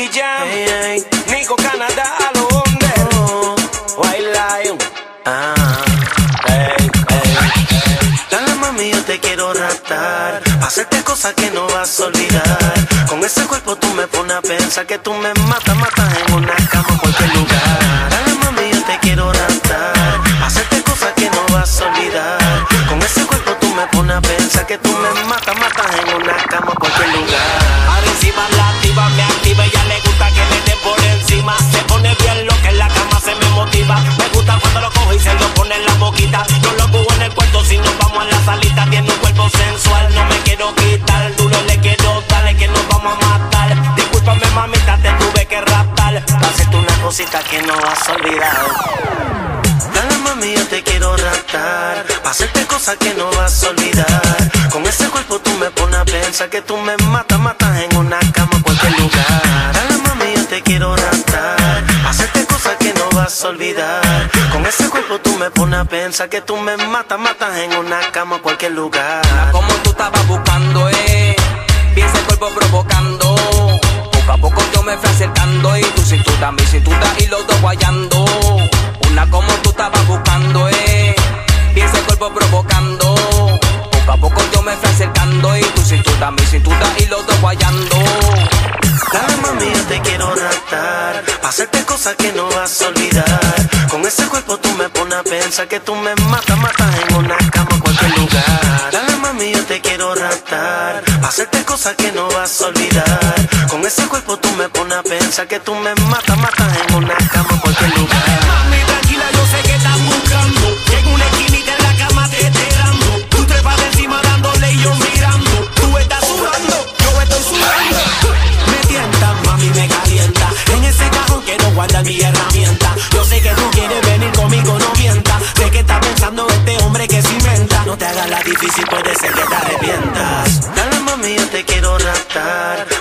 Nicky Jam, Ey, ey. Nico Canadá, a lo under. White Lion. ah. Ey, ey. Dale mami, yo te quiero raptar. Hacerte cosas que no vas a olvidar. Con ese cuerpo tú me pones a pensar que tú me matas, matas en una cama que no vas a olvidar. Dale mami, yo te quiero raptar. Hacerte cosas que no vas a olvidar. Con ese cuerpo tú me pones a pensar que tú me matas, matas en una cama en cualquier lugar. Dale mami, yo te quiero raptar. Hacerte cosas que no vas a olvidar. Con ese cuerpo tú me pones a pensar que tú me matas, matas en una cama en cualquier lugar. Como tú estabas buscando, eh. Piensa el cuerpo provocando. Poco a poco yo me fui acercando y mi cintura y los dos guayando. Una como tú estabas buscando, eh. Piensa el cuerpo provocando. Poco a poco yo me fui acercando y tu cintura, mi cintura y los dos guayando. Dale mami, yo te quiero raptar Pa' hacerte cosas que no vas a olvidar Con ese cuerpo tú me pones a pensar que tú me matas, matas en una cama cualquier cosas que no vas a olvidar Con ese cuerpo tú me pones a pensar que tú me matas, matas en una cama cualquier lugar Mami, tranquila, yo sé que estás buscando. En una esquinita en la cama te esperando. Tú trepas encima dándole y yo mirando. Tú estás sudando, yo estoy sudando. Me tienta, mami, me calienta. En ese cajón quiero guardar mi herramienta. Yo sé que tú quieres venir conmigo, no mienta. Sé que estás pensando en este hombre que cimenta. No te hagas la difícil, puede ser que te arrepientas.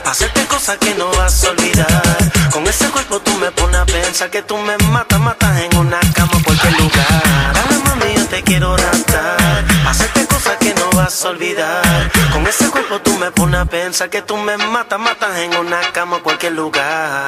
Hacerte cosas que no vas a olvidar. Con ese cuerpo tú me pones a pensar que tú me matas, matas en una cama cualquier lugar. Dale mami, yo te quiero raptar hacerte cosas que no vas a olvidar. Con ese cuerpo tú me pones a pensar que tú me matas, matas en una cama cualquier lugar